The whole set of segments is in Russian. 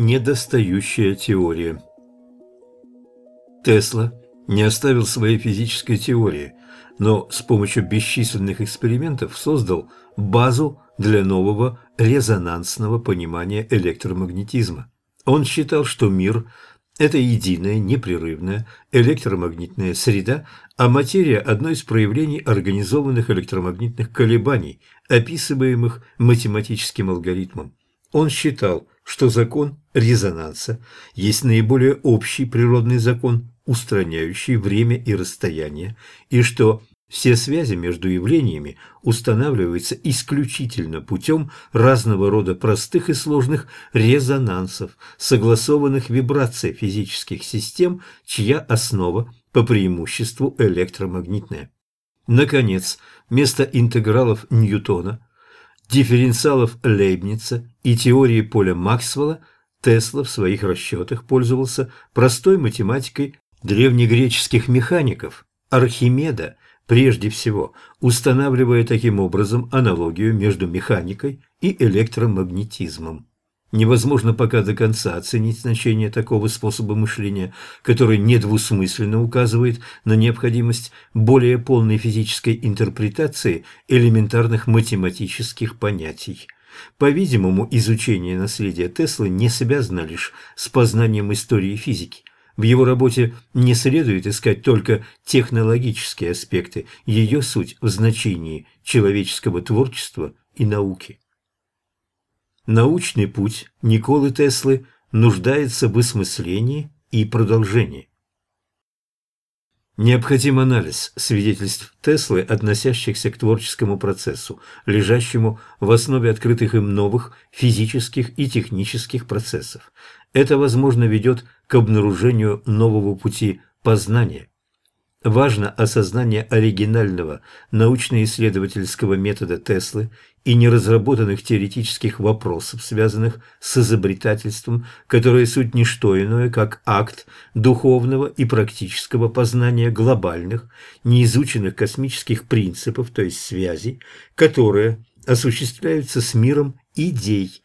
Недостающая теория Тесла не оставил своей физической теории, но с помощью бесчисленных экспериментов создал базу для нового резонансного понимания электромагнетизма. Он считал, что мир – это единая, непрерывная электромагнитная среда, а материя – одно из проявлений организованных электромагнитных колебаний, описываемых математическим алгоритмом. Он считал, что закон резонанса есть наиболее общий природный закон, устраняющий время и расстояние, и что все связи между явлениями устанавливаются исключительно путем разного рода простых и сложных резонансов, согласованных вибраций физических систем, чья основа по преимуществу электромагнитная. Наконец, вместо интегралов Ньютона, дифференциалов Лейбница и теории поля Максвелла Тесла в своих расчетах пользовался простой математикой древнегреческих механиков Архимеда – прежде всего устанавливая таким образом аналогию между механикой и электромагнетизмом. Невозможно пока до конца оценить значение такого способа мышления, который недвусмысленно указывает на необходимость более полной физической интерпретации элементарных математических понятий. По-видимому, изучение наследия Теслы не связано лишь с познанием истории физики. В его работе не следует искать только технологические аспекты, ее суть в значении человеческого творчества и науки. Научный путь Николы Теслы нуждается в осмыслении и продолжении. Необходим анализ свидетельств Теслы, относящихся к творческому процессу, лежащему в основе открытых им новых физических и технических процессов. Это, возможно, ведет к обнаружению нового пути познания. Важно осознание оригинального научно-исследовательского метода Теслы и неразработанных теоретических вопросов, связанных с изобретательством, которое суть не что иное, как акт духовного и практического познания глобальных, неизученных космических принципов, то есть связей, которые осуществляются с миром идей,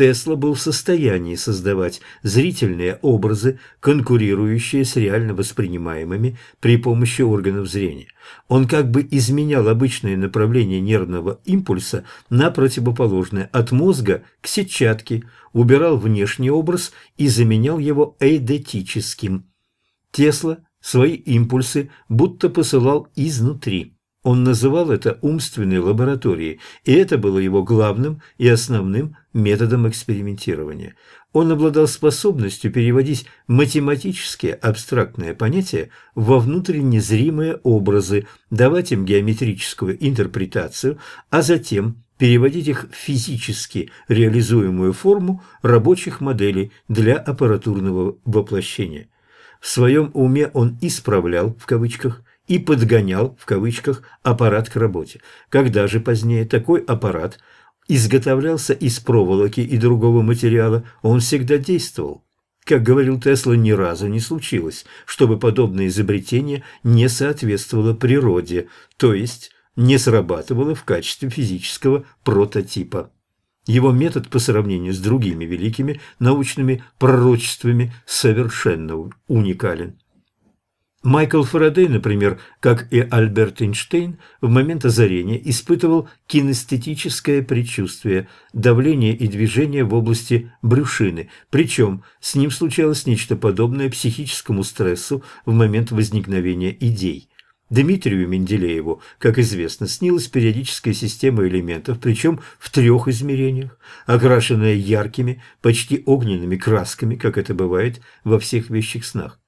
Тесла был в состоянии создавать зрительные образы, конкурирующие с реально воспринимаемыми при помощи органов зрения. Он как бы изменял обычное направление нервного импульса на противоположное от мозга к сетчатке, убирал внешний образ и заменял его эйдетическим. Тесла свои импульсы будто посылал изнутри. Он называл это умственной лабораторией, и это было его главным и основным методом экспериментирования. Он обладал способностью переводить математические абстрактные понятия во внутренне зримые образы, давать им геометрическую интерпретацию, а затем переводить их в физически реализуемую форму рабочих моделей для аппаратурного воплощения. В своем уме он «исправлял» в кавычках и подгонял, в кавычках, аппарат к работе. Когда же позднее такой аппарат изготовлялся из проволоки и другого материала, он всегда действовал. Как говорил Тесла, ни разу не случилось, чтобы подобное изобретение не соответствовало природе, то есть не срабатывало в качестве физического прототипа. Его метод по сравнению с другими великими научными пророчествами совершенно уникален. Майкл Фарадей, например, как и Альберт Эйнштейн, в момент озарения испытывал кинестетическое предчувствие, давление и движение в области брюшины, причем с ним случалось нечто подобное психическому стрессу в момент возникновения идей. Дмитрию Менделееву, как известно, снилась периодическая система элементов, причем в трех измерениях, окрашенная яркими, почти огненными красками, как это бывает во всех вещих снах.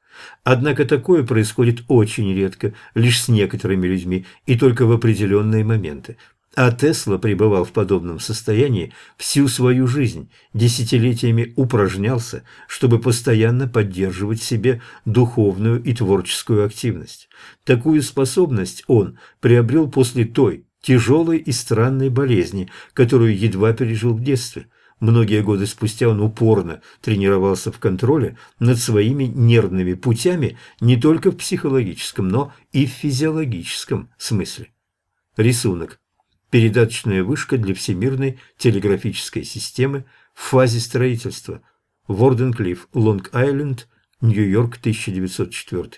Однако такое происходит очень редко, лишь с некоторыми людьми и только в определенные моменты. А Тесла пребывал в подобном состоянии всю свою жизнь, десятилетиями упражнялся, чтобы постоянно поддерживать себе духовную и творческую активность. Такую способность он приобрел после той тяжелой и странной болезни, которую едва пережил в детстве – Многие годы спустя он упорно тренировался в контроле над своими нервными путями не только в психологическом, но и в физиологическом смысле. Рисунок. Передаточная вышка для всемирной телеграфической системы в фазе строительства. Ворденклифф, Лонг-Айленд, Нью-Йорк, 1904.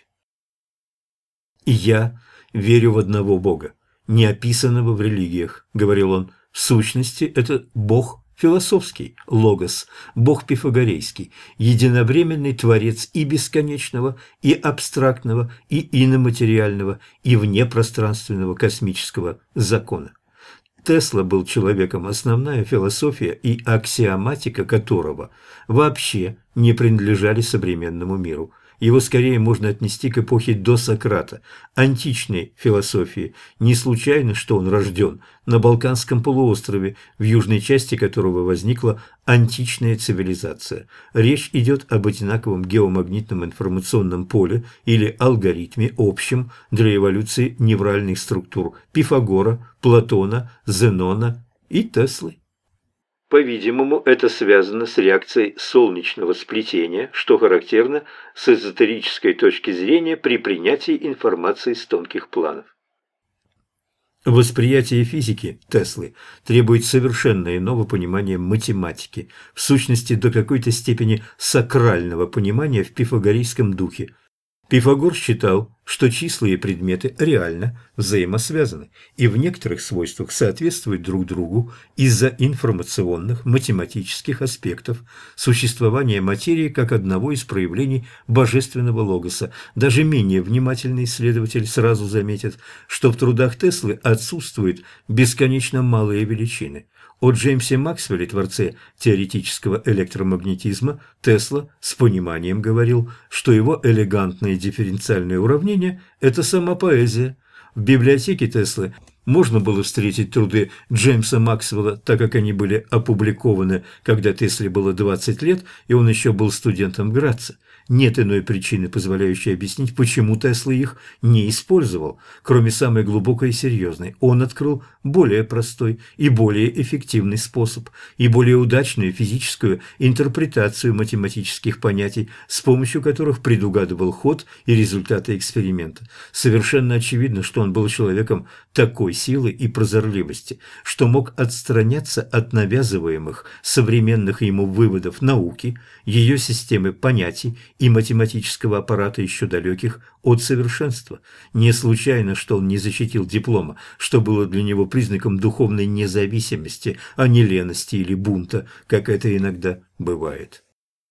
«Я верю в одного Бога, не описанного в религиях», — говорил он. «В сущности, это Бог философский, логос, Бог пифагорейский, единовременный творец и бесконечного, и абстрактного, и иноматериального, и внепространственного космического закона». Тесла был человеком, основная философия и аксиоматика которого вообще не принадлежали современному миру – его скорее можно отнести к эпохе до Сократа, античной философии. Не случайно, что он рожден на Балканском полуострове, в южной части которого возникла античная цивилизация. Речь идет об одинаковом геомагнитном информационном поле или алгоритме общем для эволюции невральных структур Пифагора, Платона, Зенона и Теслы. По-видимому, это связано с реакцией солнечного сплетения, что характерно с эзотерической точки зрения при принятии информации с тонких планов. Восприятие физики Теслы требует совершенно иного понимания математики, в сущности до какой-то степени сакрального понимания в пифагорейском духе – Пифагор считал, что числа и предметы реально взаимосвязаны и в некоторых свойствах соответствуют друг другу из-за информационных математических аспектов существования материи как одного из проявлений божественного логоса. Даже менее внимательный исследователь сразу заметит, что в трудах Теслы отсутствуют бесконечно малые величины. О Джеймсе Максвелле, творце теоретического электромагнетизма, Тесла с пониманием говорил, что его элегантные дифференциальные уравнения – это сама поэзия. В библиотеке Теслы можно было встретить труды Джеймса Максвелла, так как они были опубликованы, когда Тесле было 20 лет, и он еще был студентом Граца. Нет иной причины, позволяющей объяснить, почему Тесла их не использовал, кроме самой глубокой и серьезной. Он открыл более простой и более эффективный способ и более удачную физическую интерпретацию математических понятий, с помощью которых предугадывал ход и результаты эксперимента. Совершенно очевидно, что он был человеком такой силы и прозорливости, что мог отстраняться от навязываемых современных ему выводов науки, ее системы понятий и математического аппарата еще далеких от совершенства. Не случайно, что он не защитил диплома, что было для него признаком духовной независимости, а не лености или бунта, как это иногда бывает.